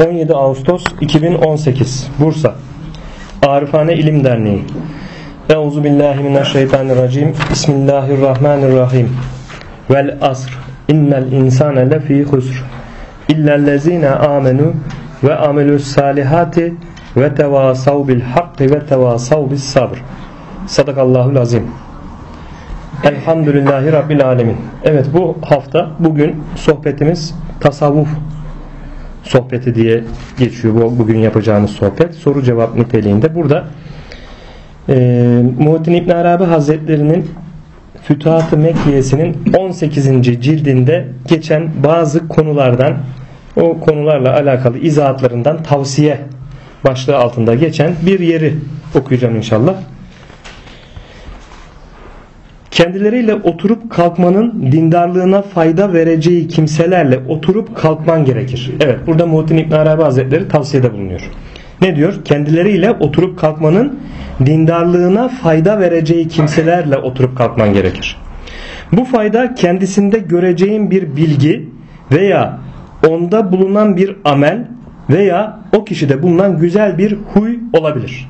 17 Ağustos 2018 Bursa. Arifane İlim Derneği. Euzu billahi mineşşeytanirracim. Bismillahirrahmanirrahim. Vel asr. İnnel insane lefî husr. İllellezine amenu ve amelus salihati ve tevasav bil hakkı ve tevasav bis sabr. Sadakallahul azim Elhamdülillahi Rabbil alemin Evet bu hafta bugün sohbetimiz tasavvuf sohbeti diye geçiyor bu bugün yapacağımız sohbet soru cevap niteliğinde burada e, Muhittin İbn Arabi Hazretlerinin Fütuhat-ı Mekkiyesinin 18. cildinde geçen bazı konulardan o konularla alakalı izahatlarından tavsiye başlığı altında geçen bir yeri okuyacağım inşallah. Kendileriyle oturup kalkmanın dindarlığına fayda vereceği kimselerle oturup kalkman gerekir. Evet burada Muhittin İbn Arabi Hazretleri tavsiyede bulunuyor. Ne diyor? Kendileriyle oturup kalkmanın dindarlığına fayda vereceği kimselerle oturup kalkman gerekir. Bu fayda kendisinde göreceğin bir bilgi veya onda bulunan bir amel veya o kişide bulunan güzel bir huy olabilir.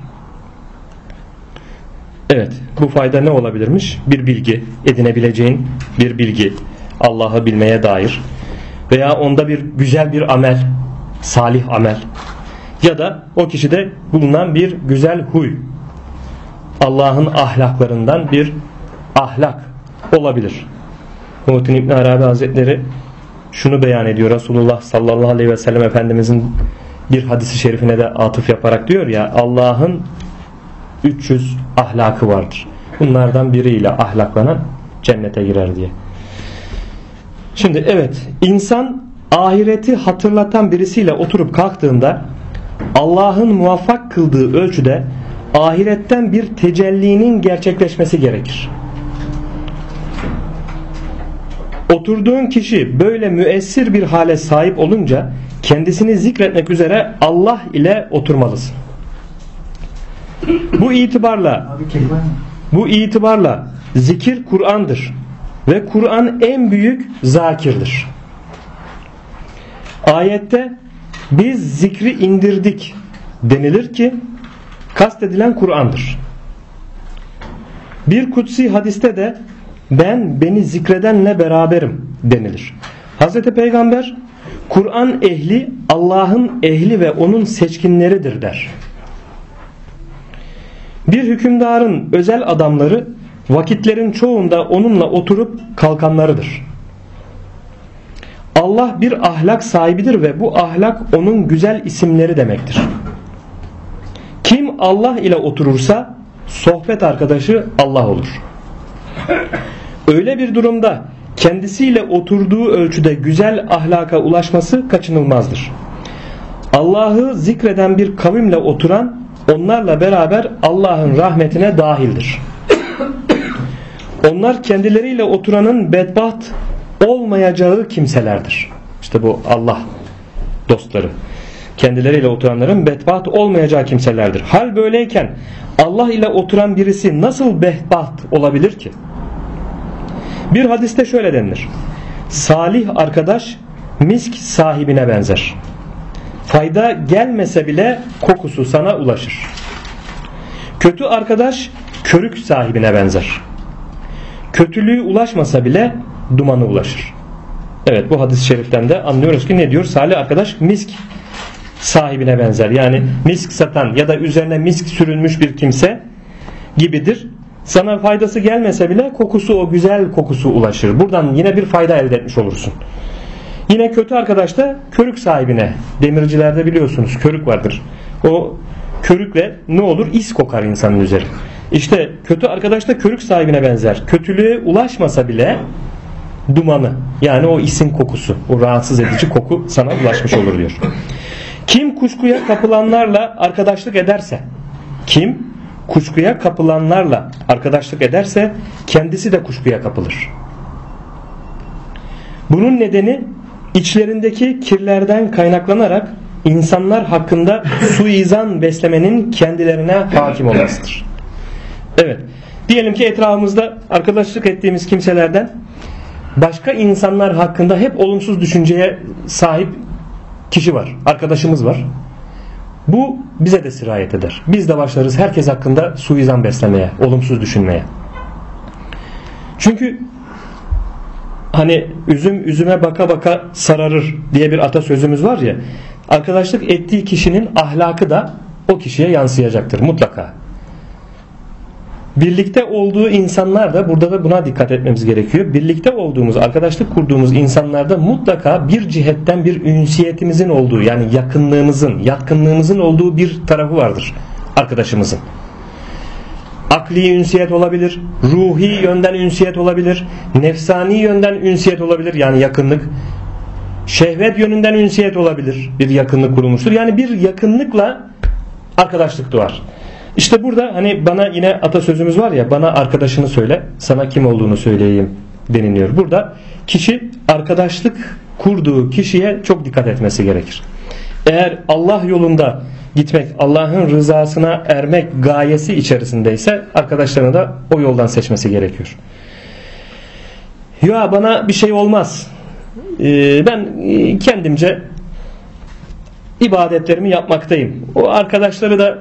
Evet bu fayda ne olabilirmiş? Bir bilgi edinebileceğin bir bilgi Allah'ı bilmeye dair veya onda bir güzel bir amel salih amel ya da o kişide bulunan bir güzel huy Allah'ın ahlaklarından bir ahlak olabilir. Muhittin İbn Arabi Hazretleri şunu beyan ediyor Resulullah sallallahu aleyhi ve sellem Efendimizin bir hadisi şerifine de atıf yaparak diyor ya Allah'ın 300 ahlakı vardır. Bunlardan biriyle ahlaklanan cennete girer diye. Şimdi evet insan ahireti hatırlatan birisiyle oturup kalktığında Allah'ın muvaffak kıldığı ölçüde ahiretten bir tecellinin gerçekleşmesi gerekir. Oturduğun kişi böyle müessir bir hale sahip olunca kendisini zikretmek üzere Allah ile oturmalısın. Bu itibarla bu itibarla zikir Kur'an'dır ve Kur'an en büyük zakirdir. Ayette biz zikri indirdik denilir ki kastedilen Kur'an'dır. Bir kutsi hadiste de ben beni zikredenle beraberim denilir. Hz. Peygamber Kur'an ehli Allah'ın ehli ve onun seçkinleridir der. Bir hükümdarın özel adamları vakitlerin çoğunda onunla oturup kalkanlarıdır. Allah bir ahlak sahibidir ve bu ahlak onun güzel isimleri demektir. Kim Allah ile oturursa sohbet arkadaşı Allah olur. Öyle bir durumda kendisiyle oturduğu ölçüde güzel ahlaka ulaşması kaçınılmazdır. Allah'ı zikreden bir kavimle oturan onlarla beraber Allah'ın rahmetine dahildir. Onlar kendileriyle oturanın bedbaht olmayacağı kimselerdir. İşte bu Allah dostları. Kendileriyle oturanların bedbaht olmayacağı kimselerdir. Hal böyleyken Allah ile oturan birisi nasıl bedbaht olabilir ki? Bir hadiste şöyle denilir. Salih arkadaş misk sahibine benzer. Fayda gelmese bile kokusu sana ulaşır. Kötü arkadaş körük sahibine benzer. Kötülüğü ulaşmasa bile dumanı ulaşır. Evet bu hadis-i şeriften de anlıyoruz ki ne diyor? Salih arkadaş misk sahibine benzer. Yani misk satan ya da üzerine misk sürülmüş bir kimse gibidir. Sana faydası gelmese bile kokusu o güzel kokusu ulaşır. Buradan yine bir fayda elde etmiş olursun. Yine kötü arkadaş da körük sahibine. Demircilerde biliyorsunuz körük vardır. O körükle ne olur? İs kokar insanın üzeri. İşte kötü arkadaş da körük sahibine benzer. Kötülüğe ulaşmasa bile dumanı yani o isin kokusu o rahatsız edici koku sana ulaşmış olur diyor. Kim kuşkuya kapılanlarla arkadaşlık ederse kim kuşkuya kapılanlarla arkadaşlık ederse kendisi de kuşkuya kapılır. Bunun nedeni içlerindeki kirlerden kaynaklanarak insanlar hakkında suizan beslemenin kendilerine hakim olmasıdır. Evet. Diyelim ki etrafımızda arkadaşlık ettiğimiz kimselerden başka insanlar hakkında hep olumsuz düşünceye sahip kişi var. Arkadaşımız var. Bu bize de sirayet eder. Biz de başlarız herkes hakkında suizan beslemeye, olumsuz düşünmeye. Çünkü hani üzüm üzüme baka baka sararır diye bir atasözümüz var ya. Arkadaşlık ettiği kişinin ahlakı da o kişiye yansıyacaktır mutlaka. Birlikte olduğu insanlar da burada da buna dikkat etmemiz gerekiyor. Birlikte olduğumuz, arkadaşlık kurduğumuz insanlarda mutlaka bir cihetten bir ünsiyetimizin olduğu yani yakınlığımızın, yatkınlığımızın olduğu bir tarafı vardır arkadaşımızın. Akli ünsiyet olabilir, ruhi yönden ünsiyet olabilir, nefsani yönden ünsiyet olabilir yani yakınlık. Şehvet yönünden ünsiyet olabilir. Bir yakınlık kurulmuştur. Yani bir yakınlıkla arkadaşlık doğar. İşte burada hani bana yine atasözümüz var ya bana arkadaşını söyle sana kim olduğunu söyleyeyim deniliyor. Burada kişi arkadaşlık kurduğu kişiye çok dikkat etmesi gerekir. Eğer Allah yolunda gitmek, Allah'ın rızasına ermek gayesi içerisindeyse arkadaşlarını da o yoldan seçmesi gerekiyor. Ya bana bir şey olmaz. Ee, ben e, kendimce ibadetlerimi yapmaktayım. O arkadaşları da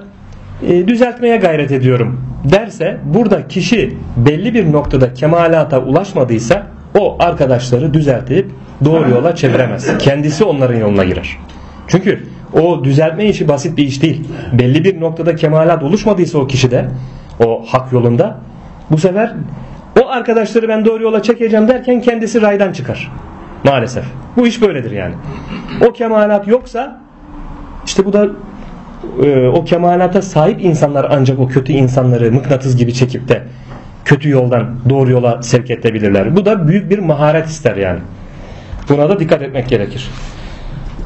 e, düzeltmeye gayret ediyorum derse burada kişi belli bir noktada kemalata ulaşmadıysa o arkadaşları düzeltip doğru yola çeviremez. Kendisi onların yoluna girer. Çünkü o düzeltme işi basit bir iş değil. Belli bir noktada kemalat oluşmadıysa o kişide o hak yolunda bu sefer o arkadaşları ben doğru yola çekeceğim derken kendisi raydan çıkar. Maalesef. Bu iş böyledir yani. O kemalat yoksa işte bu da e, o kemalata sahip insanlar ancak o kötü insanları mıknatıs gibi çekip de kötü yoldan doğru yola sevk edebilirler. Bu da büyük bir maharet ister yani. Buna da dikkat etmek gerekir.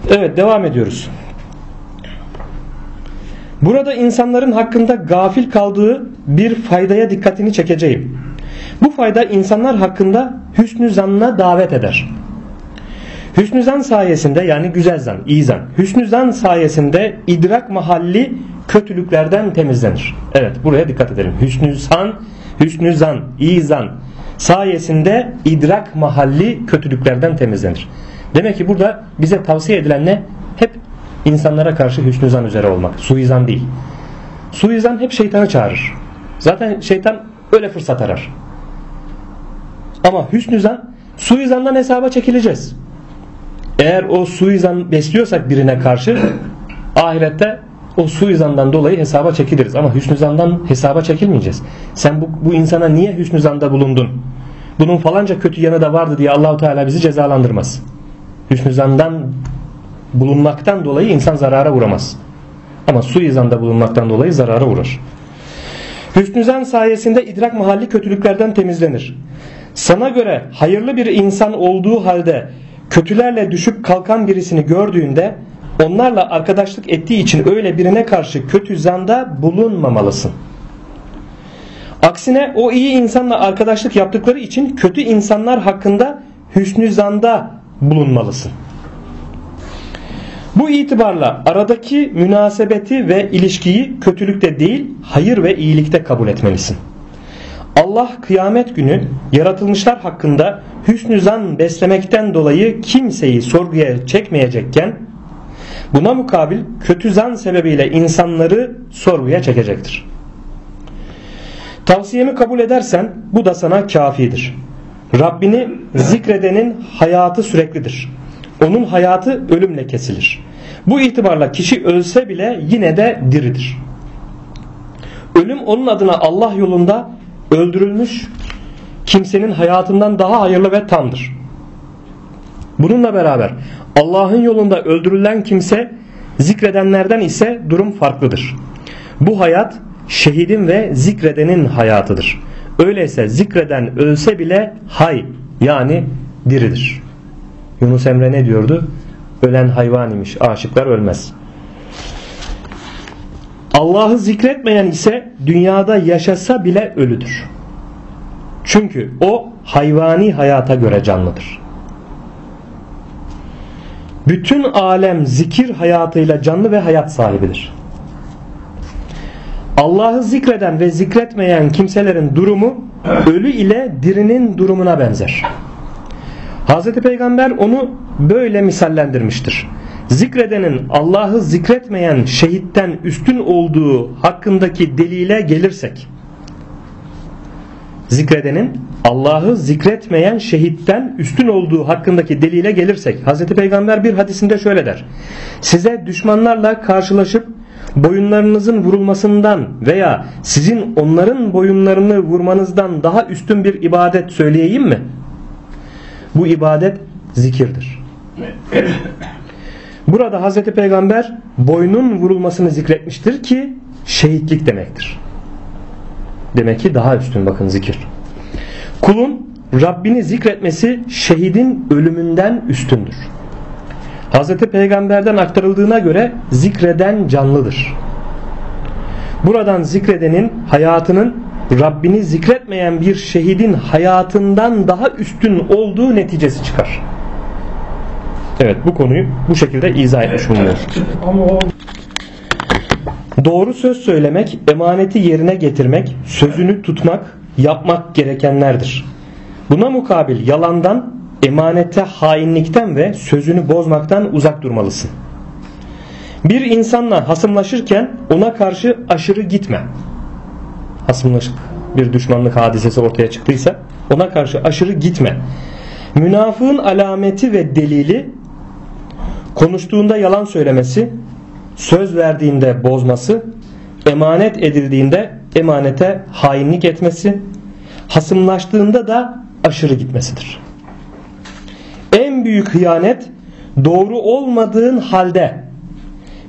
Evet devam ediyoruz. Burada insanların hakkında gafil kaldığı bir faydaya dikkatini çekeceğim. Bu fayda insanlar hakkında hüsnü zanna davet eder. Hüsnü zan sayesinde yani güzel zan, iyi zan. Hüsnü zan sayesinde idrak mahalli kötülüklerden temizlenir. Evet buraya dikkat edelim. Hüsnü zan, hüsnü zan, iyi zan sayesinde idrak mahalli kötülüklerden temizlenir. Demek ki burada bize tavsiye edilen ne? Hep insanlara karşı hüsnü zan üzere olmak. Suizan değil. Suizan hep şeytanı çağırır. Zaten şeytan öyle fırsat arar. Ama hüsnü zan suizandan hesaba çekileceğiz. Eğer o suizan besliyorsak birine karşı ahirette o suizandan dolayı hesaba çekiliriz. Ama hüsnü zandan hesaba çekilmeyeceğiz. Sen bu, bu insana niye hüsnü zanda bulundun? Bunun falanca kötü yanı da vardı diye Allahu Teala bizi cezalandırmaz. Hüsnü zandan bulunmaktan dolayı insan zarara uğramaz. Ama suizanda bulunmaktan dolayı zarara uğrar. Hüsnü zan sayesinde idrak mahalli kötülüklerden temizlenir. Sana göre hayırlı bir insan olduğu halde kötülerle düşüp kalkan birisini gördüğünde onlarla arkadaşlık ettiği için öyle birine karşı kötü zanda bulunmamalısın. Aksine o iyi insanla arkadaşlık yaptıkları için kötü insanlar hakkında hüsnü zanda bulunmalısın. Bu itibarla aradaki münasebeti ve ilişkiyi kötülükte değil hayır ve iyilikte kabul etmelisin. Allah kıyamet günü yaratılmışlar hakkında hüsnü zan beslemekten dolayı kimseyi sorguya çekmeyecekken buna mukabil kötü zan sebebiyle insanları sorguya çekecektir. Tavsiyemi kabul edersen bu da sana kafidir. Rabbini zikredenin hayatı süreklidir. Onun hayatı ölümle kesilir. Bu itibarla kişi ölse bile yine de diridir. Ölüm onun adına Allah yolunda öldürülmüş kimsenin hayatından daha hayırlı ve tamdır. Bununla beraber Allah'ın yolunda öldürülen kimse zikredenlerden ise durum farklıdır. Bu hayat şehidin ve zikredenin hayatıdır. Öyleyse zikreden ölse bile hay yani diridir. Yunus Emre ne diyordu? Ölen hayvan imiş. Aşıklar ölmez. Allah'ı zikretmeyen ise dünyada yaşasa bile ölüdür. Çünkü o hayvani hayata göre canlıdır. Bütün alem zikir hayatıyla canlı ve hayat sahibidir. Allah'ı zikreden ve zikretmeyen kimselerin durumu ölü ile dirinin durumuna benzer. Hazreti Peygamber onu böyle misallendirmiştir. Zikredenin Allah'ı zikretmeyen şehitten üstün olduğu hakkındaki delile gelirsek zikredenin Allah'ı zikretmeyen şehitten üstün olduğu hakkındaki delile gelirsek Hazreti Peygamber bir hadisinde şöyle der. Size düşmanlarla karşılaşıp boyunlarınızın vurulmasından veya sizin onların boyunlarını vurmanızdan daha üstün bir ibadet söyleyeyim mi? Bu ibadet zikirdir. Burada Hazreti Peygamber boynun vurulmasını zikretmiştir ki şehitlik demektir. Demek ki daha üstün bakın zikir. Kulun Rabbini zikretmesi şehidin ölümünden üstündür. Hazreti Peygamber'den aktarıldığına göre zikreden canlıdır. Buradan zikredenin hayatının Rabbini zikretmeyen bir şehidin hayatından daha üstün olduğu neticesi çıkar. Evet bu konuyu bu şekilde izah etmiş bulunuyoruz. Doğru söz söylemek, emaneti yerine getirmek, sözünü tutmak, yapmak gerekenlerdir. Buna mukabil yalandan, emanete hainlikten ve sözünü bozmaktan uzak durmalısın. Bir insanla hasımlaşırken ona karşı aşırı gitme. Hasımlaşıp bir düşmanlık hadisesi ortaya çıktıysa ona karşı aşırı gitme. Münafığın alameti ve delili konuştuğunda yalan söylemesi, söz verdiğinde bozması, emanet edildiğinde emanete hainlik etmesi, hasımlaştığında da aşırı gitmesidir. En büyük hıyanet doğru olmadığın halde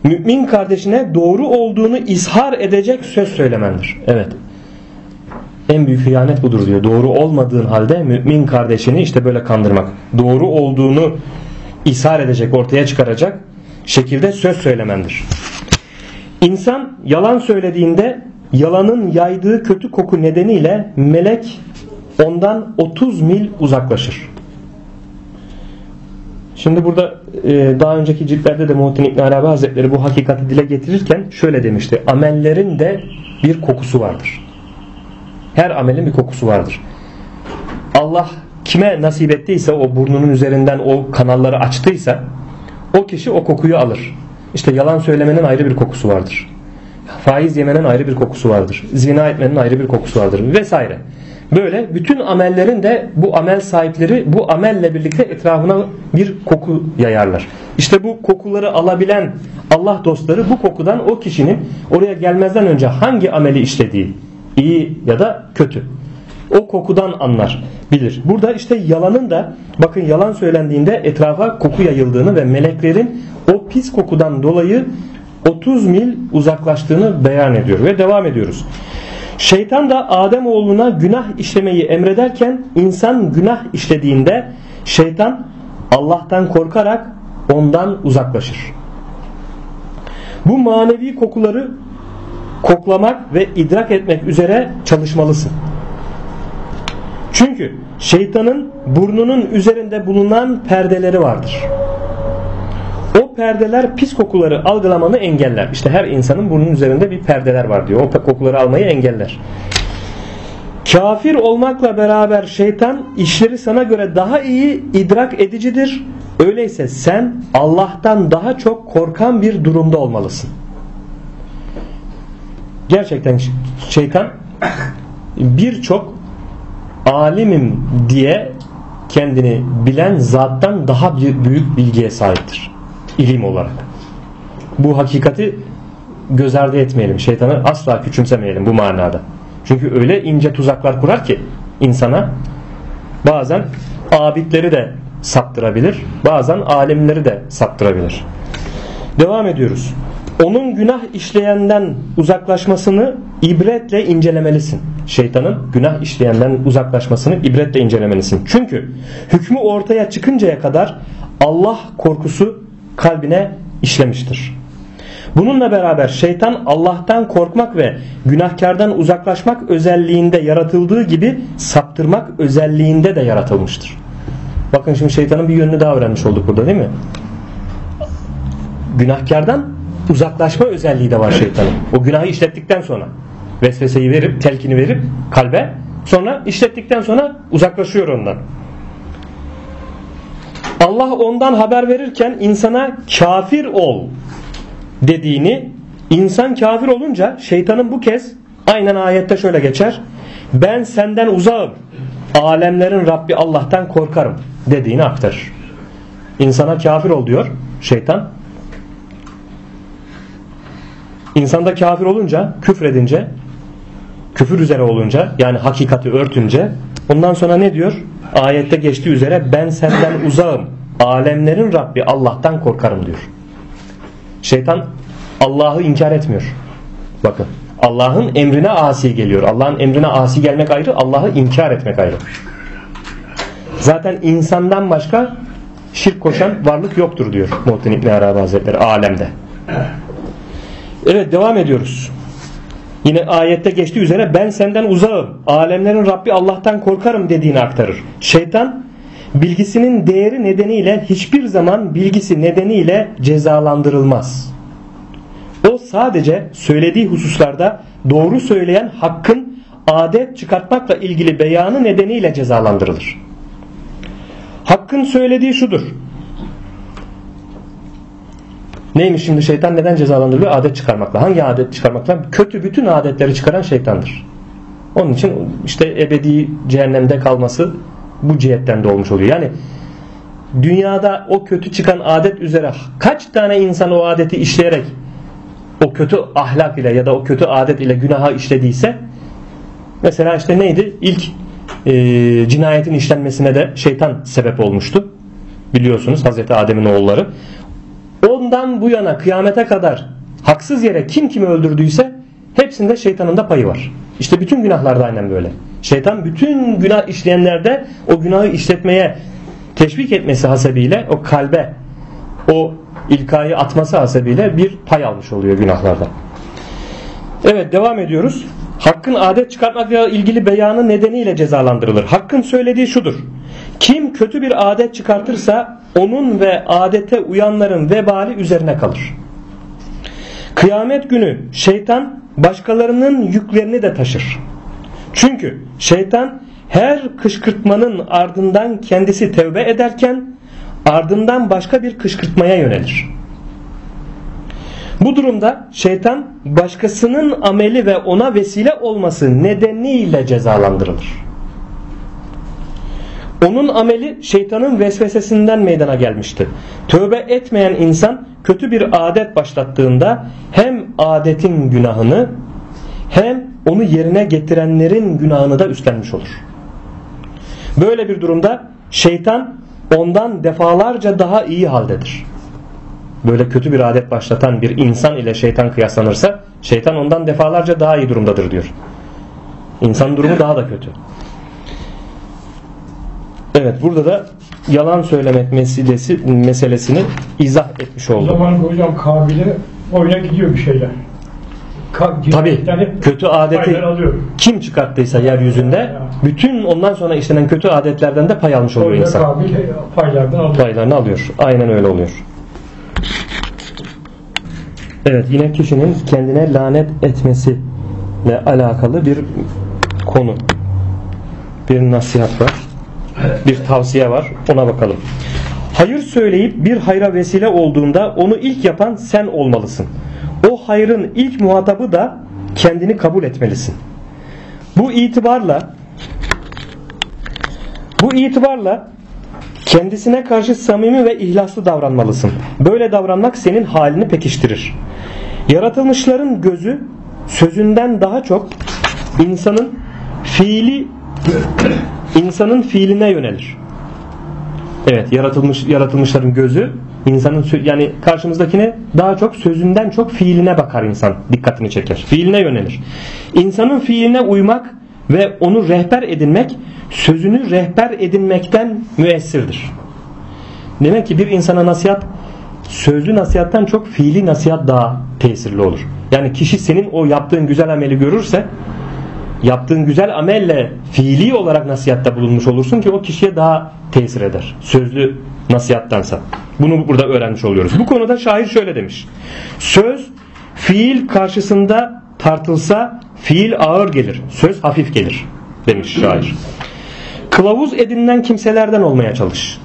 mümin kardeşine doğru olduğunu ishar edecek söz söylemendir. Evet. En büyük hıyanet budur diyor. Doğru olmadığın halde mümin kardeşini işte böyle kandırmak. Doğru olduğunu ishar edecek, ortaya çıkaracak şekilde söz söylemendir. İnsan yalan söylediğinde yalanın yaydığı kötü koku nedeniyle melek ondan 30 mil uzaklaşır. Şimdi burada e, daha önceki ciltlerde de Muhittin İbn Arabi Hazretleri bu hakikati dile getirirken şöyle demişti. Amellerin de bir kokusu vardır. Her amelin bir kokusu vardır. Allah kime nasip ettiyse o burnunun üzerinden o kanalları açtıysa o kişi o kokuyu alır. İşte yalan söylemenin ayrı bir kokusu vardır. Faiz yemenin ayrı bir kokusu vardır. Zina etmenin ayrı bir kokusu vardır vesaire. Böyle bütün amellerin de bu amel sahipleri bu amelle birlikte etrafına bir koku yayarlar. İşte bu kokuları alabilen Allah dostları bu kokudan o kişinin oraya gelmezden önce hangi ameli işlediği iyi ya da kötü o kokudan anlar bilir. Burada işte yalanın da bakın yalan söylendiğinde etrafa koku yayıldığını ve meleklerin o pis kokudan dolayı 30 mil uzaklaştığını beyan ediyor ve devam ediyoruz. Şeytan da Adem oğluna günah işlemeyi emrederken insan günah işlediğinde şeytan Allah'tan korkarak ondan uzaklaşır. Bu manevi kokuları koklamak ve idrak etmek üzere çalışmalısın. Çünkü şeytanın burnunun üzerinde bulunan perdeleri vardır. O perdeler pis kokuları algılamanı engeller. İşte her insanın burnunun üzerinde bir perdeler var diyor. O kokuları almayı engeller. Kafir olmakla beraber şeytan işleri sana göre daha iyi idrak edicidir. Öyleyse sen Allah'tan daha çok korkan bir durumda olmalısın. Gerçekten şeytan birçok alimim diye kendini bilen zattan daha büyük bilgiye sahiptir. İlim olarak. Bu hakikati göz ardı etmeyelim. Şeytanı asla küçümsemeyelim bu manada. Çünkü öyle ince tuzaklar kurar ki insana bazen abidleri de saptırabilir. Bazen alimleri de saptırabilir. Devam ediyoruz. Onun günah işleyenden uzaklaşmasını ibretle incelemelisin. Şeytanın günah işleyenden uzaklaşmasını ibretle incelemelisin. Çünkü hükmü ortaya çıkıncaya kadar Allah korkusu kalbine işlemiştir. Bununla beraber şeytan Allah'tan korkmak ve günahkardan uzaklaşmak özelliğinde yaratıldığı gibi saptırmak özelliğinde de yaratılmıştır. Bakın şimdi şeytanın bir yönünü daha öğrenmiş olduk burada değil mi? Günahkardan uzaklaşma özelliği de var şeytanın. O günahı işlettikten sonra vesveseyi verip telkini verip kalbe sonra işlettikten sonra uzaklaşıyor ondan. Allah ondan haber verirken insana kafir ol dediğini insan kafir olunca şeytanın bu kez aynen ayette şöyle geçer. Ben senden uzağım. Alemlerin Rabbi Allah'tan korkarım dediğini aktarır. İnsana kafir ol diyor şeytan. İnsanda kafir olunca, küfredince, küfür üzere olunca yani hakikati örtünce ondan sonra ne diyor? Ayette geçtiği üzere ben senden uzağım. Alemlerin Rabbi Allah'tan korkarım diyor. Şeytan Allah'ı inkar etmiyor. Bakın Allah'ın emrine asi geliyor. Allah'ın emrine asi gelmek ayrı, Allah'ı inkar etmek ayrı. Zaten insandan başka şirk koşan varlık yoktur diyor Muhittin İbni Arabi Hazretleri alemde. Evet devam ediyoruz. Yine ayette geçtiği üzere ben senden uzağım. Alemlerin Rabbi Allah'tan korkarım dediğini aktarır. Şeytan bilgisinin değeri nedeniyle hiçbir zaman bilgisi nedeniyle cezalandırılmaz. O sadece söylediği hususlarda doğru söyleyen hakkın adet çıkartmakla ilgili beyanı nedeniyle cezalandırılır. Hakkın söylediği şudur. Neymiş şimdi şeytan neden cezalandırılıyor? Adet çıkarmakla. Hangi adet çıkarmakla? Kötü bütün adetleri çıkaran şeytandır. Onun için işte ebedi cehennemde kalması bu cihetten de olmuş oluyor. Yani dünyada o kötü çıkan adet üzere kaç tane insan o adeti işleyerek o kötü ahlak ile ya da o kötü adet ile günaha işlediyse mesela işte neydi? İlk e, cinayetin işlenmesine de şeytan sebep olmuştu. Biliyorsunuz Hazreti Adem'in oğulları. Ondan bu yana kıyamete kadar haksız yere kim kimi öldürdüyse hepsinde şeytanın da payı var. İşte bütün günahlarda aynen böyle. Şeytan bütün günah işleyenlerde o günahı işletmeye teşvik etmesi hasebiyle o kalbe o ilkayı atması hasebiyle bir pay almış oluyor günahlarda. Evet devam ediyoruz. Hakkın adet çıkartmakla ilgili beyanı nedeniyle cezalandırılır. Hakkın söylediği şudur. Kim kötü bir adet çıkartırsa onun ve adete uyanların vebali üzerine kalır. Kıyamet günü şeytan başkalarının yüklerini de taşır. Çünkü şeytan her kışkırtmanın ardından kendisi tevbe ederken ardından başka bir kışkırtmaya yönelir. Bu durumda şeytan başkasının ameli ve ona vesile olması nedeniyle cezalandırılır. Onun ameli şeytanın vesvesesinden meydana gelmişti. Tövbe etmeyen insan kötü bir adet başlattığında hem adetin günahını hem onu yerine getirenlerin günahını da üstlenmiş olur. Böyle bir durumda şeytan ondan defalarca daha iyi haldedir. Böyle kötü bir adet başlatan bir insan ile şeytan kıyaslanırsa şeytan ondan defalarca daha iyi durumdadır diyor. İnsan durumu daha da kötü. Evet burada da yalan söylemek meselesi, meselesini izah etmiş O oldu. zaman hocam Kabil'e oyuna gidiyor bir şeyler. Ka- Tabi kötü adeti kim çıkarttıysa yeryüzünde bütün ondan sonra işlenen kötü adetlerden de pay almış oluyor insan. Kabil paylardan alıyor. Paylarını alıyor. Aynen öyle oluyor. Evet yine kişinin kendine lanet etmesiyle alakalı bir konu. Bir nasihat var. Bir tavsiye var. Ona bakalım. Hayır söyleyip bir hayra vesile olduğunda onu ilk yapan sen olmalısın. O hayrın ilk muhatabı da kendini kabul etmelisin. Bu itibarla bu itibarla kendisine karşı samimi ve ihlaslı davranmalısın. Böyle davranmak senin halini pekiştirir. Yaratılmışların gözü sözünden daha çok insanın fiili insanın fiiline yönelir. Evet, yaratılmış yaratılmışların gözü insanın yani karşımızdakine daha çok sözünden çok fiiline bakar insan. Dikkatini çeker. Fiiline yönelir. İnsanın fiiline uymak ve onu rehber edinmek sözünü rehber edinmekten müessirdir. Demek ki bir insana nasihat sözlü nasihattan çok fiili nasihat daha tesirli olur. Yani kişi senin o yaptığın güzel ameli görürse yaptığın güzel amelle fiili olarak nasihatta bulunmuş olursun ki o kişiye daha tesir eder. Sözlü nasihattansa. Bunu burada öğrenmiş oluyoruz. Bu konuda şair şöyle demiş. Söz fiil karşısında tartılsa fiil ağır gelir. Söz hafif gelir demiş şair. Kılavuz edinilen kimselerden olmaya çalış.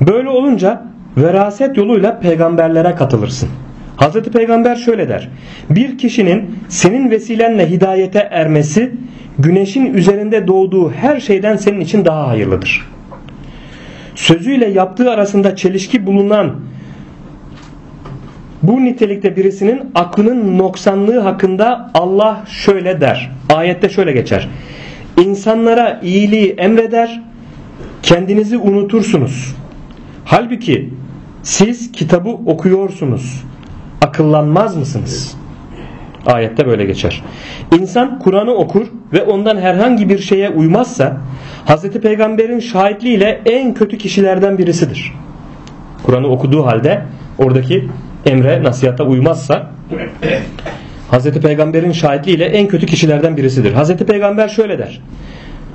Böyle olunca veraset yoluyla peygamberlere katılırsın. Hazreti Peygamber şöyle der. Bir kişinin senin vesilenle hidayete ermesi güneşin üzerinde doğduğu her şeyden senin için daha hayırlıdır. Sözüyle yaptığı arasında çelişki bulunan bu nitelikte birisinin aklının noksanlığı hakkında Allah şöyle der. Ayette şöyle geçer. İnsanlara iyiliği emreder, kendinizi unutursunuz. Halbuki siz kitabı okuyorsunuz. Akıllanmaz mısınız? Ayette böyle geçer. İnsan Kur'an'ı okur ve ondan herhangi bir şeye uymazsa Hz. Peygamber'in şahitliğiyle en kötü kişilerden birisidir. Kur'an'ı okuduğu halde oradaki emre nasihata uymazsa Hz. Peygamber'in şahitliğiyle en kötü kişilerden birisidir. Hz. Peygamber şöyle der.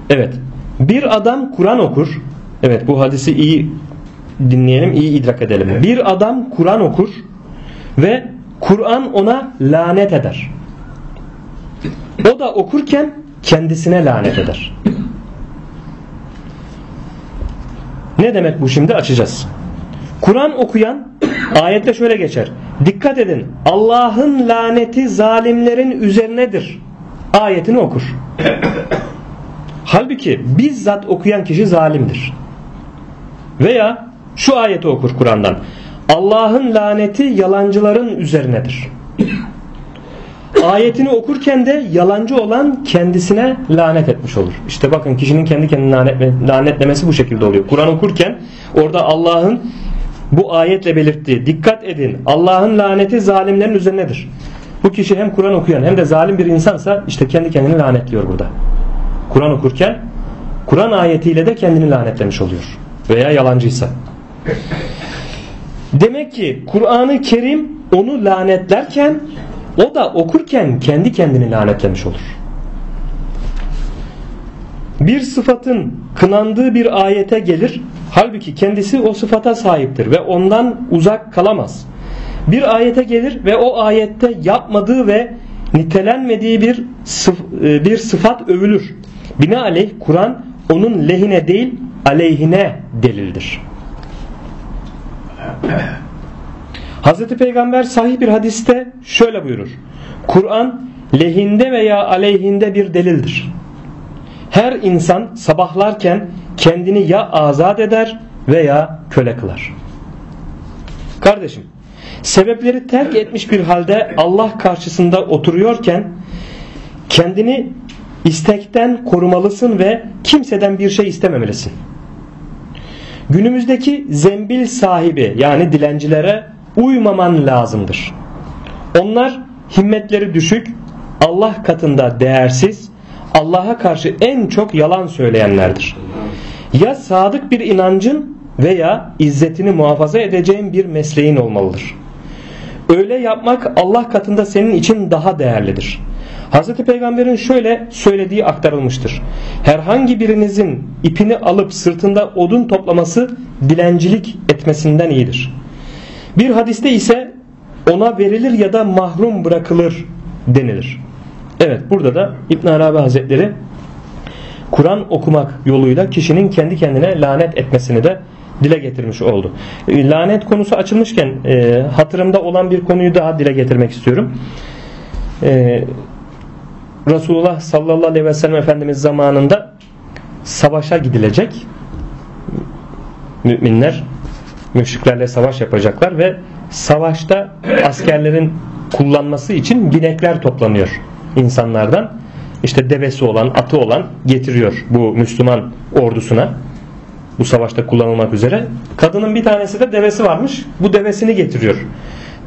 Evet. Bir adam Kur'an okur. Evet bu hadisi iyi dinleyelim, iyi idrak edelim. Bir adam Kur'an okur ve Kur'an ona lanet eder. O da okurken kendisine lanet eder. Ne demek bu şimdi açacağız. Kur'an okuyan ayette şöyle geçer. Dikkat edin Allah'ın laneti zalimlerin üzerinedir. Ayetini okur. Halbuki bizzat okuyan kişi zalimdir. Veya şu ayeti okur Kur'an'dan. Allah'ın laneti yalancıların üzerinedir. Ayetini okurken de yalancı olan kendisine lanet etmiş olur. İşte bakın kişinin kendi kendini lanetlemesi bu şekilde oluyor. Kur'an okurken orada Allah'ın bu ayetle belirttiği dikkat edin Allah'ın laneti zalimlerin üzerinedir. Bu kişi hem Kur'an okuyan hem de zalim bir insansa işte kendi kendini lanetliyor burada. Kur'an okurken Kur'an ayetiyle de kendini lanetlemiş oluyor. Veya yalancıysa. Demek ki Kur'an-ı Kerim onu lanetlerken o da okurken kendi kendini lanetlemiş olur. Bir sıfatın kınandığı bir ayete gelir. Halbuki kendisi o sıfata sahiptir ve ondan uzak kalamaz. Bir ayete gelir ve o ayette yapmadığı ve nitelenmediği bir e, bir sıfat övülür. Binaenaleyh Kur'an onun lehine değil aleyhine delildir. Hazreti Peygamber sahih bir hadiste şöyle buyurur. Kur'an lehinde veya aleyhinde bir delildir. Her insan sabahlarken kendini ya azat eder veya köle kılar. Kardeşim, sebepleri terk etmiş bir halde Allah karşısında oturuyorken kendini istekten korumalısın ve kimseden bir şey istememelisin. Günümüzdeki zembil sahibi yani dilencilere uymaman lazımdır. Onlar himmetleri düşük, Allah katında değersiz, Allah'a karşı en çok yalan söyleyenlerdir. Ya sadık bir inancın veya izzetini muhafaza edeceğin bir mesleğin olmalıdır. Öyle yapmak Allah katında senin için daha değerlidir. Hz. Peygamber'in şöyle söylediği aktarılmıştır. Herhangi birinizin ipini alıp sırtında odun toplaması dilencilik etmesinden iyidir. Bir hadiste ise ona verilir ya da mahrum bırakılır denilir. Evet burada da İbn Arabi Hazretleri Kur'an okumak yoluyla kişinin kendi kendine lanet etmesini de dile getirmiş oldu. E, lanet konusu açılmışken e, hatırımda olan bir konuyu daha dile getirmek istiyorum. E, Resulullah sallallahu aleyhi ve sellem Efendimiz zamanında savaşa gidilecek. Müminler müşriklerle savaş yapacaklar ve savaşta askerlerin kullanması için binekler toplanıyor insanlardan. İşte devesi olan, atı olan getiriyor bu Müslüman ordusuna. Bu savaşta kullanılmak üzere. Kadının bir tanesi de devesi varmış. Bu devesini getiriyor.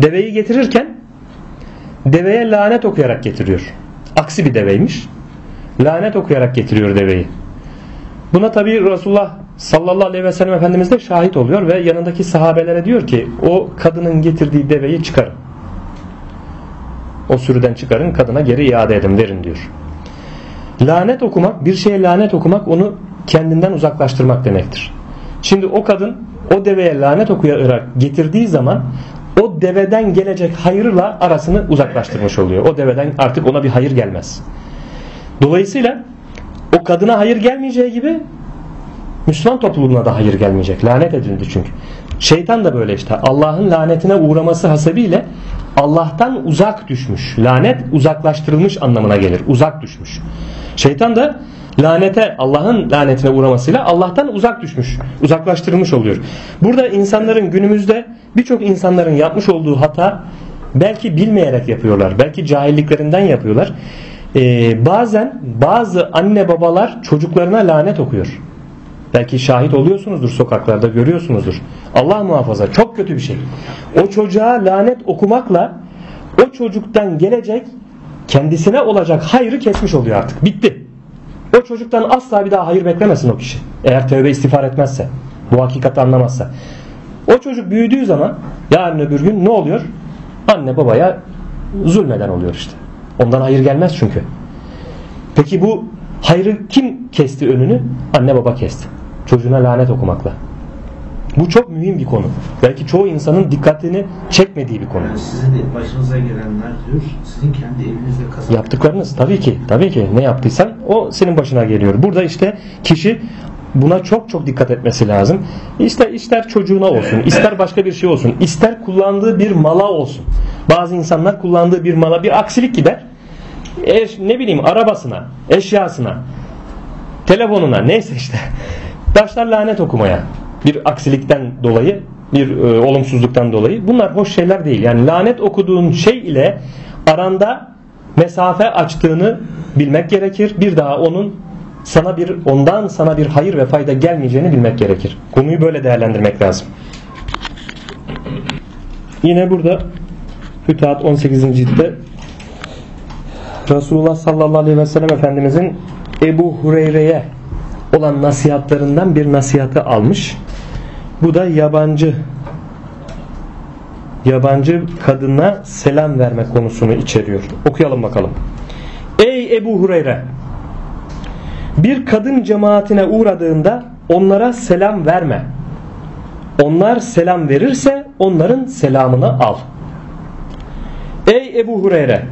Deveyi getirirken deveye lanet okuyarak getiriyor. Aksi bir deveymiş. Lanet okuyarak getiriyor deveyi. Buna tabi Resulullah sallallahu aleyhi ve sellem Efendimiz de şahit oluyor ve yanındaki sahabelere diyor ki o kadının getirdiği deveyi çıkarın. O sürüden çıkarın kadına geri iade edin verin diyor. Lanet okumak bir şeye lanet okumak onu kendinden uzaklaştırmak demektir. Şimdi o kadın o deveye lanet okuyarak getirdiği zaman o deveden gelecek hayırla arasını uzaklaştırmış oluyor. O deveden artık ona bir hayır gelmez. Dolayısıyla o kadına hayır gelmeyeceği gibi Müslüman topluluğuna da hayır gelmeyecek. Lanet edildi çünkü. Şeytan da böyle işte. Allah'ın lanetine uğraması hasebiyle Allah'tan uzak düşmüş. Lanet uzaklaştırılmış anlamına gelir. Uzak düşmüş. Şeytan da lanete Allah'ın lanetine uğramasıyla Allah'tan uzak düşmüş. Uzaklaştırılmış oluyor. Burada insanların günümüzde birçok insanların yapmış olduğu hata belki bilmeyerek yapıyorlar. Belki cahilliklerinden yapıyorlar. Ee, bazen bazı anne babalar çocuklarına lanet okuyor. Belki şahit oluyorsunuzdur sokaklarda görüyorsunuzdur. Allah muhafaza çok kötü bir şey. O çocuğa lanet okumakla o çocuktan gelecek kendisine olacak hayrı kesmiş oluyor artık. Bitti. O çocuktan asla bir daha hayır beklemesin o kişi. Eğer tövbe istiğfar etmezse. Bu hakikati anlamazsa. O çocuk büyüdüğü zaman yarın öbür gün ne oluyor? Anne babaya zulmeden oluyor işte. Ondan hayır gelmez çünkü. Peki bu hayrı kim kesti önünü? Anne baba kesti. Çocuğuna lanet okumakla. Bu çok mühim bir konu. Belki çoğu insanın dikkatini çekmediği bir konu. Yani sizin başınıza gelenler diyor, sizin kendi elinizle kazandığınız. Yaptıklarınız tabii ki tabii ki ne yaptıysan o senin başına geliyor. Burada işte kişi buna çok çok dikkat etmesi lazım. İster ister çocuğuna olsun, ister başka bir şey olsun, ister kullandığı bir mala olsun. Bazı insanlar kullandığı bir mala bir aksilik gider. Eş, ne bileyim arabasına, eşyasına, telefonuna neyse işte başlar lanet okumaya. Bir aksilikten dolayı, bir e, olumsuzluktan dolayı. Bunlar hoş şeyler değil. Yani lanet okuduğun şey ile aranda mesafe açtığını bilmek gerekir. Bir daha onun sana bir ondan sana bir hayır ve fayda gelmeyeceğini bilmek gerekir. Konuyu böyle değerlendirmek lazım. Yine burada Fütuhat 18. ciltte Resulullah sallallahu aleyhi ve sellem Efendimizin Ebu Hureyre'ye olan nasihatlarından bir nasihatı almış. Bu da yabancı yabancı kadına selam verme konusunu içeriyor. Okuyalım bakalım. Ey Ebu Hureyre bir kadın cemaatine uğradığında onlara selam verme. Onlar selam verirse onların selamını al. Ey Ebu Hureyre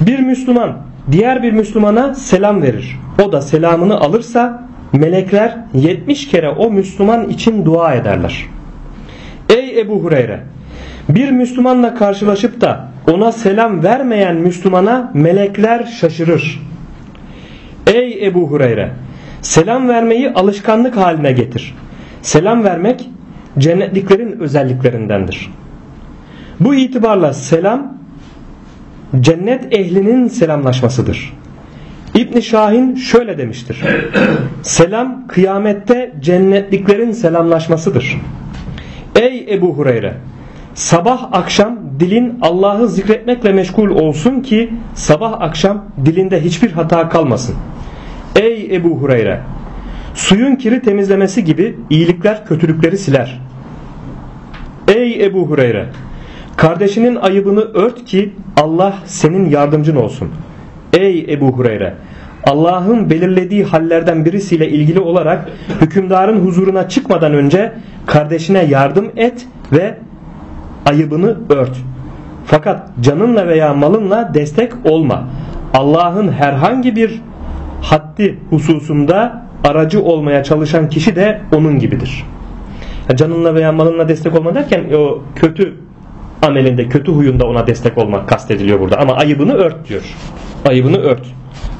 bir Müslüman diğer bir Müslümana selam verir. O da selamını alırsa melekler 70 kere o Müslüman için dua ederler. Ebu Hureyre bir Müslümanla karşılaşıp da ona selam vermeyen Müslümana melekler şaşırır. Ey Ebu Hureyre selam vermeyi alışkanlık haline getir. Selam vermek cennetliklerin özelliklerindendir. Bu itibarla selam cennet ehlinin selamlaşmasıdır. İbn Şahin şöyle demiştir. Selam kıyamette cennetliklerin selamlaşmasıdır. Ey Ebu Hureyre sabah akşam dilin Allah'ı zikretmekle meşgul olsun ki sabah akşam dilinde hiçbir hata kalmasın. Ey Ebu Hureyre suyun kiri temizlemesi gibi iyilikler kötülükleri siler. Ey Ebu Hureyre kardeşinin ayıbını ört ki Allah senin yardımcın olsun. Ey Ebu Hureyre Allah'ın belirlediği hallerden birisiyle ilgili olarak hükümdarın huzuruna çıkmadan önce kardeşine yardım et ve ayıbını ört. Fakat canınla veya malınla destek olma. Allah'ın herhangi bir haddi hususunda aracı olmaya çalışan kişi de onun gibidir. Canınla veya malınla destek olma derken o kötü amelinde, kötü huyunda ona destek olmak kastediliyor burada. Ama ayıbını ört diyor. Ayıbını ört.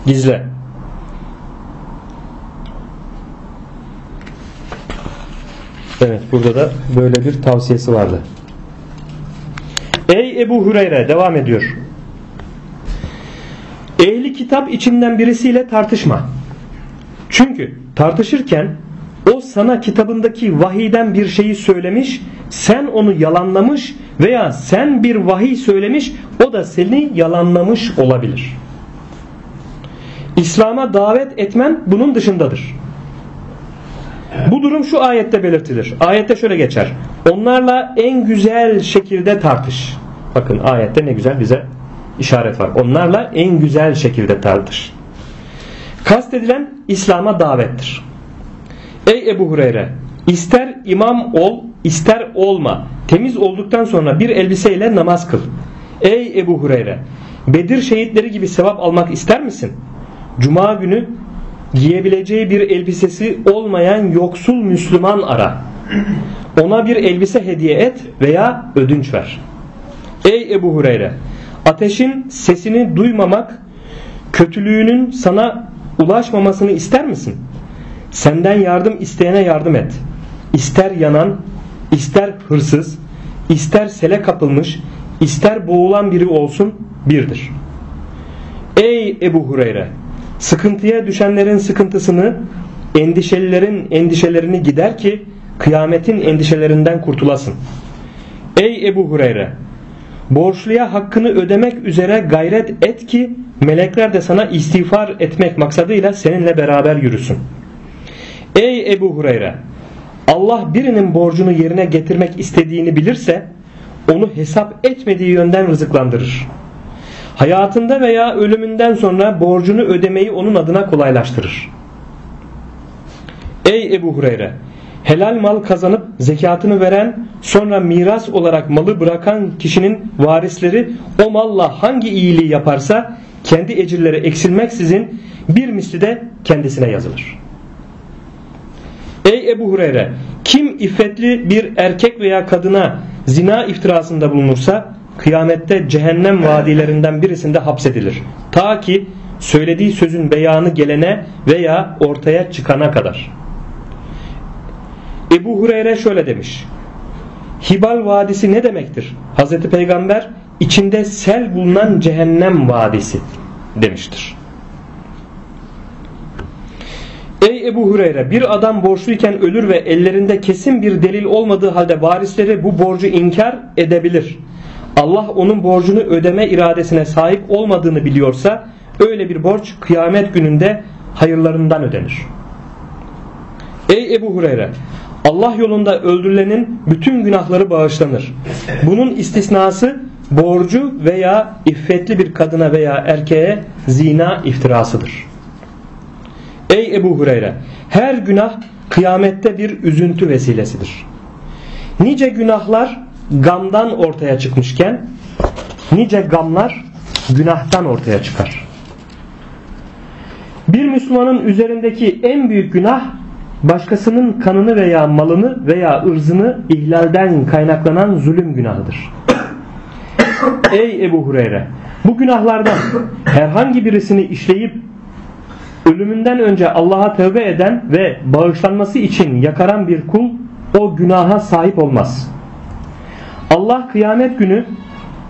Gizle. Evet burada da böyle bir tavsiyesi vardı. Ey Ebu Hureyre devam ediyor. Ehli kitap içinden birisiyle tartışma. Çünkü tartışırken o sana kitabındaki vahiyden bir şeyi söylemiş, sen onu yalanlamış veya sen bir vahiy söylemiş, o da seni yalanlamış olabilir. İslam'a davet etmen bunun dışındadır. Bu durum şu ayette belirtilir. Ayette şöyle geçer. Onlarla en güzel şekilde tartış. Bakın ayette ne güzel bize işaret var. Onlarla en güzel şekilde tartış. Kastedilen İslam'a davettir. Ey Ebu Hureyre ister imam ol ister olma temiz olduktan sonra bir elbiseyle namaz kıl. Ey Ebu Hureyre Bedir şehitleri gibi sevap almak ister misin? Cuma günü giyebileceği bir elbisesi olmayan yoksul Müslüman ara. Ona bir elbise hediye et veya ödünç ver. Ey Ebu Hureyre! Ateşin sesini duymamak, kötülüğünün sana ulaşmamasını ister misin? Senden yardım isteyene yardım et. İster yanan, ister hırsız, ister sele kapılmış, ister boğulan biri olsun birdir. Ey Ebu Hureyre! Sıkıntıya düşenlerin sıkıntısını, endişelilerin endişelerini gider ki kıyametin endişelerinden kurtulasın. Ey Ebu Hureyre! Borçluya hakkını ödemek üzere gayret et ki melekler de sana istiğfar etmek maksadıyla seninle beraber yürüsün. Ey Ebu Hureyre! Allah birinin borcunu yerine getirmek istediğini bilirse onu hesap etmediği yönden rızıklandırır. Hayatında veya ölümünden sonra borcunu ödemeyi onun adına kolaylaştırır. Ey Ebu Hureyre! Helal mal kazanıp zekatını veren sonra miras olarak malı bırakan kişinin varisleri o malla hangi iyiliği yaparsa kendi ecirleri eksilmeksizin bir misli de kendisine yazılır. Ey Ebu Hureyre! Kim iffetli bir erkek veya kadına zina iftirasında bulunursa kıyamette cehennem vadilerinden birisinde hapsedilir. Ta ki söylediği sözün beyanı gelene veya ortaya çıkana kadar. Ebu Hureyre şöyle demiş. Hibal Vadisi ne demektir? Hazreti Peygamber içinde sel bulunan cehennem vadisi demiştir. Ey Ebu Hureyre bir adam borçluyken ölür ve ellerinde kesin bir delil olmadığı halde varisleri bu borcu inkar edebilir. Allah onun borcunu ödeme iradesine sahip olmadığını biliyorsa öyle bir borç kıyamet gününde hayırlarından ödenir. Ey Ebu Hureyre Allah yolunda öldürülenin bütün günahları bağışlanır. Bunun istisnası borcu veya iffetli bir kadına veya erkeğe zina iftirasıdır. Ey Ebu Hureyre her günah kıyamette bir üzüntü vesilesidir. Nice günahlar gamdan ortaya çıkmışken nice gamlar günahtan ortaya çıkar. Bir Müslümanın üzerindeki en büyük günah başkasının kanını veya malını veya ırzını ihlalden kaynaklanan zulüm günahıdır. Ey Ebu Hureyre bu günahlardan herhangi birisini işleyip ölümünden önce Allah'a tövbe eden ve bağışlanması için yakaran bir kul o günaha sahip olmaz. Allah kıyamet günü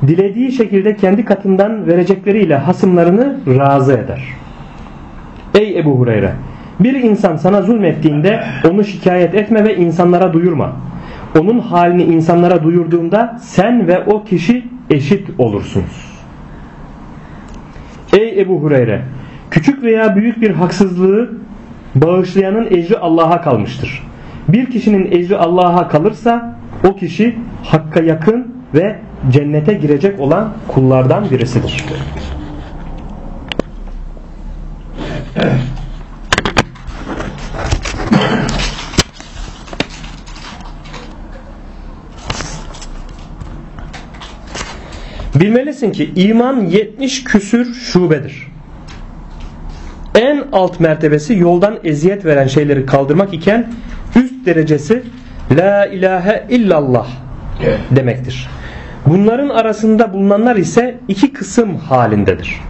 dilediği şekilde kendi katından verecekleriyle hasımlarını razı eder. Ey Ebu Hureyre bir insan sana zulmettiğinde onu şikayet etme ve insanlara duyurma. Onun halini insanlara duyurduğunda sen ve o kişi eşit olursunuz. Ey Ebu Hureyre! Küçük veya büyük bir haksızlığı bağışlayanın ecri Allah'a kalmıştır. Bir kişinin ecri Allah'a kalırsa o kişi hakka yakın ve cennete girecek olan kullardan birisidir. Bilmelisin ki iman 70 küsür şubedir. En alt mertebesi yoldan eziyet veren şeyleri kaldırmak iken üst derecesi La ilahe illallah demektir. Bunların arasında bulunanlar ise iki kısım halindedir.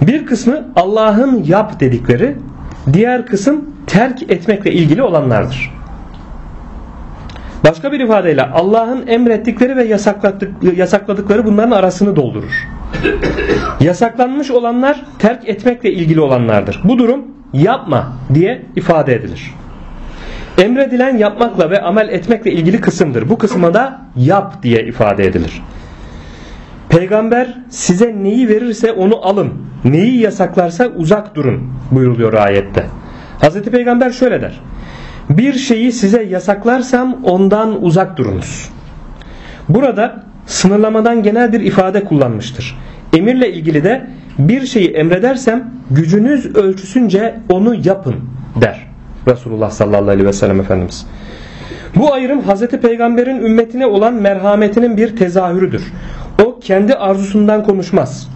Bir kısmı Allah'ın yap dedikleri, diğer kısım terk etmekle ilgili olanlardır. Başka bir ifadeyle Allah'ın emrettikleri ve yasakladıkları bunların arasını doldurur. Yasaklanmış olanlar terk etmekle ilgili olanlardır. Bu durum yapma diye ifade edilir. Emredilen yapmakla ve amel etmekle ilgili kısımdır. Bu kısma da yap diye ifade edilir. Peygamber size neyi verirse onu alın. Neyi yasaklarsa uzak durun buyuruluyor ayette. Hazreti Peygamber şöyle der. Bir şeyi size yasaklarsam ondan uzak durunuz. Burada sınırlamadan genel bir ifade kullanmıştır. Emirle ilgili de bir şeyi emredersem gücünüz ölçüsünce onu yapın der. Resulullah sallallahu aleyhi ve sellem Efendimiz. Bu ayrım Hazreti Peygamber'in ümmetine olan merhametinin bir tezahürüdür. O kendi arzusundan konuşmaz.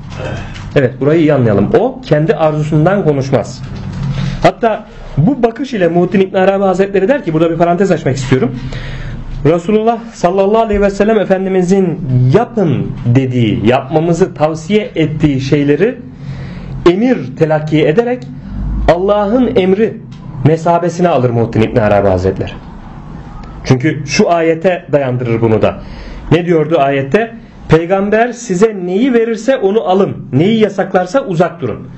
Evet burayı iyi anlayalım. O kendi arzusundan konuşmaz. Hatta bu bakış ile Muhittin İbn Arabi Hazretleri der ki burada bir parantez açmak istiyorum. Resulullah sallallahu aleyhi ve sellem Efendimizin yapın dediği, yapmamızı tavsiye ettiği şeyleri emir telakki ederek Allah'ın emri mesabesine alır Muhittin İbn Arabi Hazretleri. Çünkü şu ayete dayandırır bunu da. Ne diyordu ayette? Peygamber size neyi verirse onu alın. Neyi yasaklarsa uzak durun.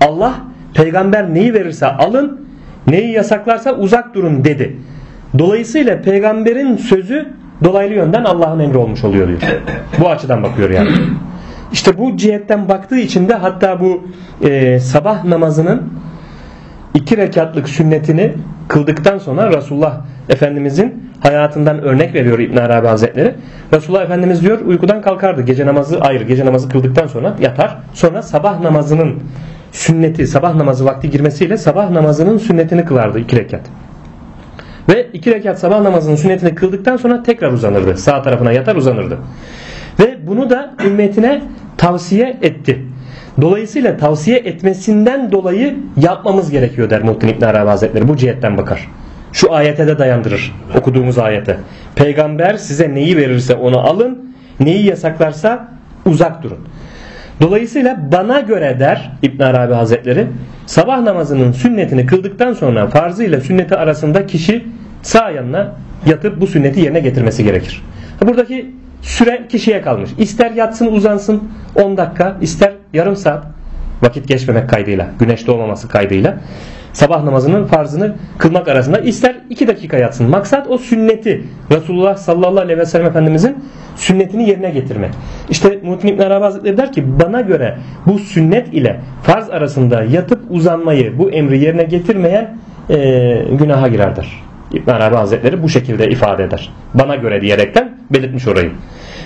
Allah peygamber neyi verirse alın, neyi yasaklarsa uzak durun dedi. Dolayısıyla peygamberin sözü dolaylı yönden Allah'ın emri olmuş oluyor diyor. Bu açıdan bakıyor yani. İşte bu cihetten baktığı için de hatta bu e, sabah namazının iki rekatlık sünnetini kıldıktan sonra Resulullah Efendimizin hayatından örnek veriyor İbn Arabi Hazretleri. Resulullah Efendimiz diyor uykudan kalkardı. Gece namazı ayrı. Gece namazı kıldıktan sonra yatar. Sonra sabah namazının sünneti, sabah namazı vakti girmesiyle sabah namazının sünnetini kılardı iki rekat. Ve iki rekat sabah namazının sünnetini kıldıktan sonra tekrar uzanırdı. Sağ tarafına yatar uzanırdı. Ve bunu da ümmetine tavsiye etti. Dolayısıyla tavsiye etmesinden dolayı yapmamız gerekiyor der Muhittin İbn Arabi Hazretleri. Bu cihetten bakar. Şu ayete de dayandırır. Okuduğumuz ayete. Peygamber size neyi verirse onu alın. Neyi yasaklarsa uzak durun. Dolayısıyla bana göre der İbn Arabi Hazretleri sabah namazının sünnetini kıldıktan sonra farzı ile sünneti arasında kişi sağ yanına yatıp bu sünneti yerine getirmesi gerekir. Buradaki süre kişiye kalmış. İster yatsın uzansın 10 dakika ister yarım saat vakit geçmemek kaydıyla güneş doğmaması kaydıyla sabah namazının farzını kılmak arasında ister 2 dakika yatsın. Maksat o sünneti Resulullah sallallahu aleyhi ve sellem Efendimizin sünnetini yerine getirmek. İşte Muhittin İbn Arabi Hazretleri der ki bana göre bu sünnet ile farz arasında yatıp uzanmayı bu emri yerine getirmeyen e, günaha girerdir. İbn Arabi Hazretleri bu şekilde ifade eder. Bana göre diyerekten belirtmiş orayı.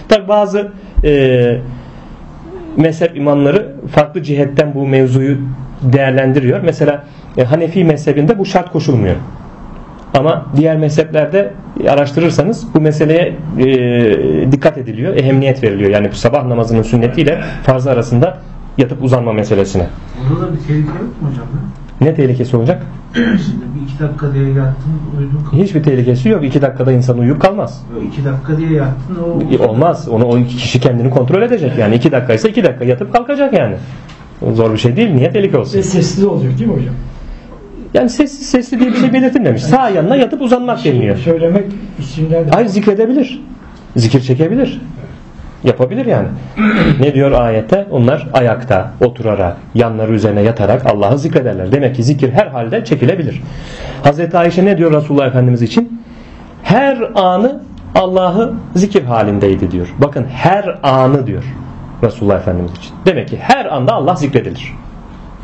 Tabi bazı e, mezhep imamları farklı cihetten bu mevzuyu değerlendiriyor. Mesela e, Hanefi mezhebinde bu şart koşulmuyor. Ama diğer mezheplerde araştırırsanız bu meseleye e, dikkat ediliyor, ehemmiyet veriliyor. Yani bu sabah namazının sünnetiyle farz arasında yatıp uzanma meselesine. Orada da bir tehlike yok mu hocam? Ne tehlikesi olacak? Şimdi bir iki dakika diye yattın uyudun kalktın. Hiçbir tehlikesi yok. İki dakikada insan uyuyup kalmaz. İki dakika diye yattın o E, Olmaz. Onu o kişi kendini kontrol edecek. Yani iki dakikaysa iki dakika yatıp kalkacak yani. Zor bir şey değil. Niye tehlike olsun? Ve sessiz olacak değil mi hocam? Yani sessiz sesli diye bir şey belirtilmemiş. Sağ yanına yatıp uzanmak deniliyor. Söylemek isimler de Hayır zikredebilir. Zikir çekebilir. Yapabilir yani. Ne diyor ayette? Onlar ayakta, oturarak, yanları üzerine yatarak Allah'ı zikrederler. Demek ki zikir her halde çekilebilir. Hazreti Ayşe ne diyor Resulullah Efendimiz için? Her anı Allah'ı zikir halindeydi diyor. Bakın her anı diyor Resulullah Efendimiz için. Demek ki her anda Allah zikredilir.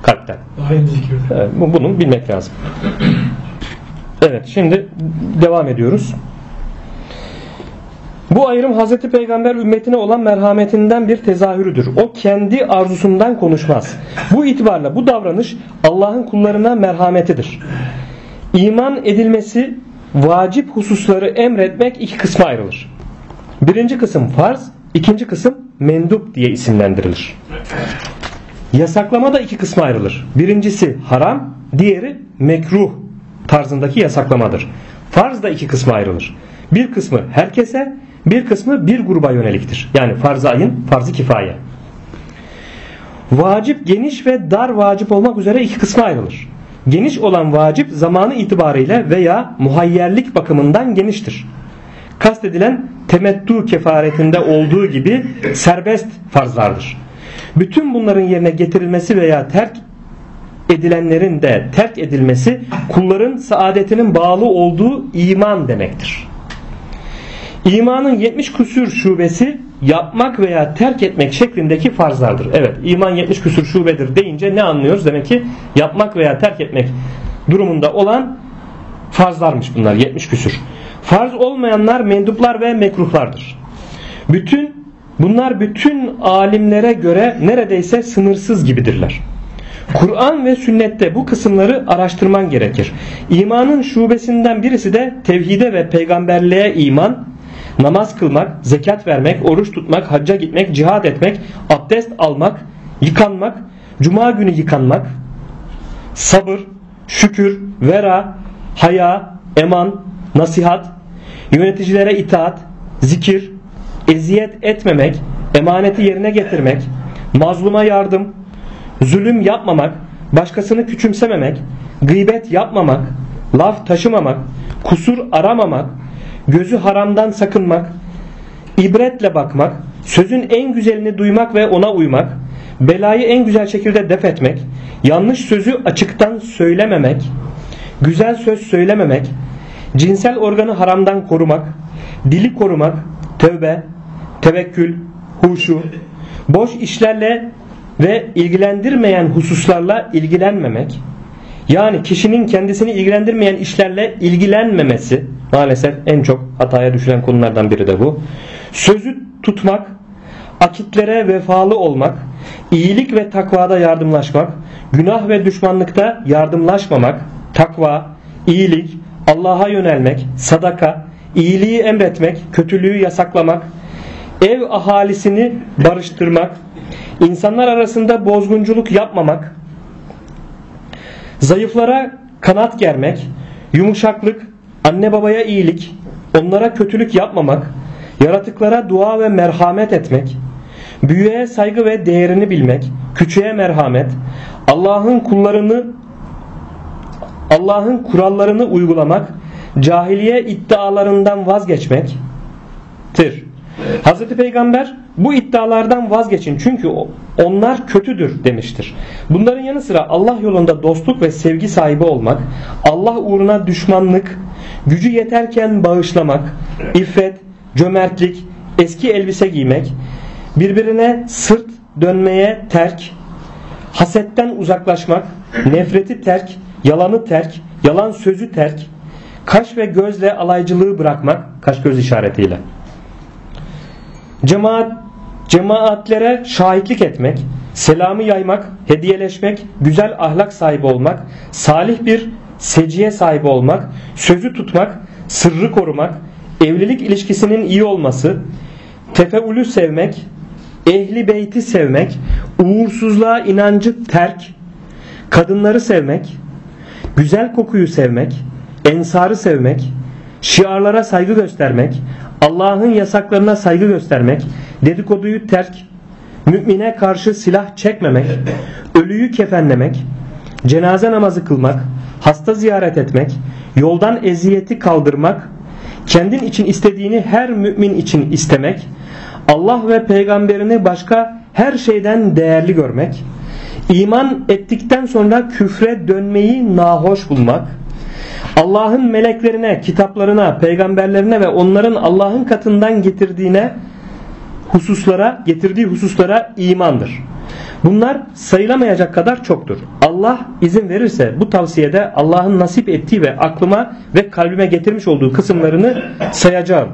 Kalpten. daim zikirde. Bunu bilmek lazım. Evet şimdi devam ediyoruz. Bu ayrım Hazreti Peygamber ümmetine olan merhametinden bir tezahürüdür. O kendi arzusundan konuşmaz. Bu itibarla bu davranış Allah'ın kullarına merhametidir. İman edilmesi vacip hususları emretmek iki kısma ayrılır. Birinci kısım farz, ikinci kısım mendup diye isimlendirilir. Yasaklama da iki kısma ayrılır. Birincisi haram, diğeri mekruh tarzındaki yasaklamadır. Farz da iki kısma ayrılır. Bir kısmı herkese, bir kısmı bir gruba yöneliktir. Yani farz-ı ayın, farz-ı kifaye. Vacip geniş ve dar vacip olmak üzere iki kısma ayrılır. Geniş olan vacip zamanı itibariyle veya muhayyerlik bakımından geniştir. Kastedilen temettü kefaretinde olduğu gibi serbest farzlardır. Bütün bunların yerine getirilmesi veya terk edilenlerin de terk edilmesi kulların saadetinin bağlı olduğu iman demektir. İmanın 70 küsür şubesi yapmak veya terk etmek şeklindeki farzlardır. Evet iman 70 küsür şubedir deyince ne anlıyoruz? Demek ki yapmak veya terk etmek durumunda olan farzlarmış bunlar 70 küsür. Farz olmayanlar menduplar ve mekruhlardır. Bütün bunlar bütün alimlere göre neredeyse sınırsız gibidirler. Kur'an ve sünnette bu kısımları araştırman gerekir. İmanın şubesinden birisi de tevhide ve peygamberliğe iman, namaz kılmak, zekat vermek, oruç tutmak, hacca gitmek, cihad etmek, abdest almak, yıkanmak, cuma günü yıkanmak, sabır, şükür, vera, haya, eman, nasihat, yöneticilere itaat, zikir, eziyet etmemek, emaneti yerine getirmek, mazluma yardım, zulüm yapmamak, başkasını küçümsememek, gıybet yapmamak, laf taşımamak, kusur aramamak, gözü haramdan sakınmak, ibretle bakmak, sözün en güzelini duymak ve ona uymak, belayı en güzel şekilde def etmek, yanlış sözü açıktan söylememek, güzel söz söylememek, cinsel organı haramdan korumak, dili korumak, tövbe, tevekkül, huşu, boş işlerle ve ilgilendirmeyen hususlarla ilgilenmemek, yani kişinin kendisini ilgilendirmeyen işlerle ilgilenmemesi maalesef en çok hataya düşülen konulardan biri de bu. Sözü tutmak, akitlere vefalı olmak, iyilik ve takvada yardımlaşmak, günah ve düşmanlıkta yardımlaşmamak, takva, iyilik, Allah'a yönelmek, sadaka, iyiliği emretmek, kötülüğü yasaklamak, ev ahalisini barıştırmak, insanlar arasında bozgunculuk yapmamak, zayıflara kanat germek, yumuşaklık, anne babaya iyilik, onlara kötülük yapmamak, yaratıklara dua ve merhamet etmek, büyüğe saygı ve değerini bilmek, küçüğe merhamet, Allah'ın kullarını Allah'ın kurallarını uygulamak, cahiliye iddialarından vazgeçmektir. Hazreti Peygamber bu iddialardan vazgeçin çünkü onlar kötüdür demiştir. Bunların yanı sıra Allah yolunda dostluk ve sevgi sahibi olmak, Allah uğruna düşmanlık, gücü yeterken bağışlamak, iffet, cömertlik, eski elbise giymek, birbirine sırt dönmeye terk, hasetten uzaklaşmak, nefreti terk, yalanı terk, yalan sözü terk, kaş ve gözle alaycılığı bırakmak, kaş göz işaretiyle. Cemaat cemaatlere şahitlik etmek, selamı yaymak, hediyeleşmek, güzel ahlak sahibi olmak, salih bir seciye sahibi olmak, sözü tutmak, sırrı korumak, evlilik ilişkisinin iyi olması, tefeülü sevmek, ehli beyti sevmek, uğursuzluğa inancı terk, kadınları sevmek, güzel kokuyu sevmek, ensarı sevmek, şiarlara saygı göstermek, Allah'ın yasaklarına saygı göstermek, dedikoduyu terk, mümine karşı silah çekmemek, ölüyü kefenlemek, cenaze namazı kılmak, hasta ziyaret etmek, yoldan eziyeti kaldırmak, kendin için istediğini her mümin için istemek, Allah ve peygamberini başka her şeyden değerli görmek, iman ettikten sonra küfre dönmeyi nahoş bulmak, Allah'ın meleklerine, kitaplarına, peygamberlerine ve onların Allah'ın katından getirdiğine hususlara, getirdiği hususlara imandır. Bunlar sayılamayacak kadar çoktur. Allah izin verirse bu tavsiyede Allah'ın nasip ettiği ve aklıma ve kalbime getirmiş olduğu kısımlarını sayacağım.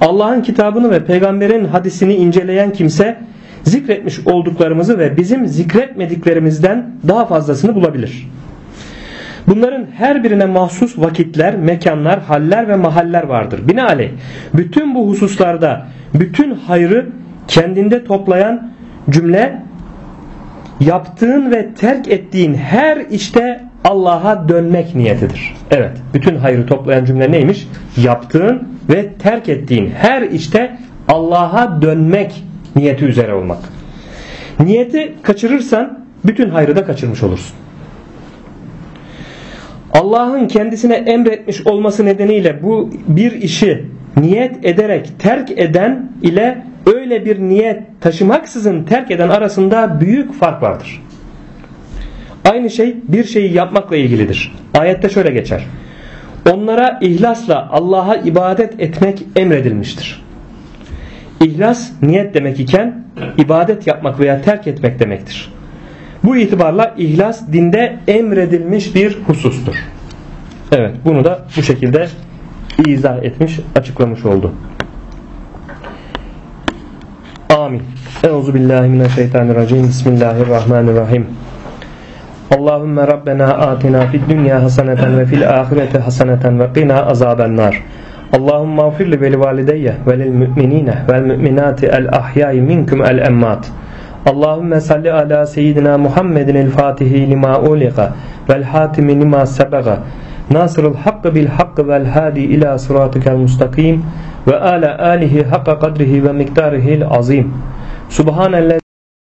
Allah'ın kitabını ve peygamberin hadisini inceleyen kimse zikretmiş olduklarımızı ve bizim zikretmediklerimizden daha fazlasını bulabilir. Bunların her birine mahsus vakitler, mekanlar, haller ve mahaller vardır. Binaenaleyh bütün bu hususlarda bütün hayrı kendinde toplayan cümle yaptığın ve terk ettiğin her işte Allah'a dönmek niyetidir. Evet, bütün hayrı toplayan cümle neymiş? Yaptığın ve terk ettiğin her işte Allah'a dönmek niyeti üzere olmak. Niyeti kaçırırsan bütün hayrı da kaçırmış olursun. Allah'ın kendisine emretmiş olması nedeniyle bu bir işi niyet ederek terk eden ile öyle bir niyet taşımaksızın terk eden arasında büyük fark vardır. Aynı şey bir şeyi yapmakla ilgilidir. Ayette şöyle geçer. Onlara ihlasla Allah'a ibadet etmek emredilmiştir. İhlas niyet demek iken ibadet yapmak veya terk etmek demektir. Bu itibarla ihlas dinde emredilmiş bir husustur. Evet bunu da bu şekilde izah etmiş, açıklamış oldu. Amin. Euzu billahi mineşşeytanirracim. Bismillahirrahmanirrahim. Allahümme Rabbena atina fid dünya haseneten ve fil ahirete haseneten ve qina azaben nar. Allahümme afir li veli valideyye ve lil müminine vel müminati el ahyai minkum el emmat. Allahümme salli ala seyyidina Muhammedin el fatihi lima uliqa vel hatimi lima sebaga nasırıl hakkı bil hakkı vel hadi ila sıratikel mustakim ve ala alihi hakka kadrihi ve miktarihil azim subhanallah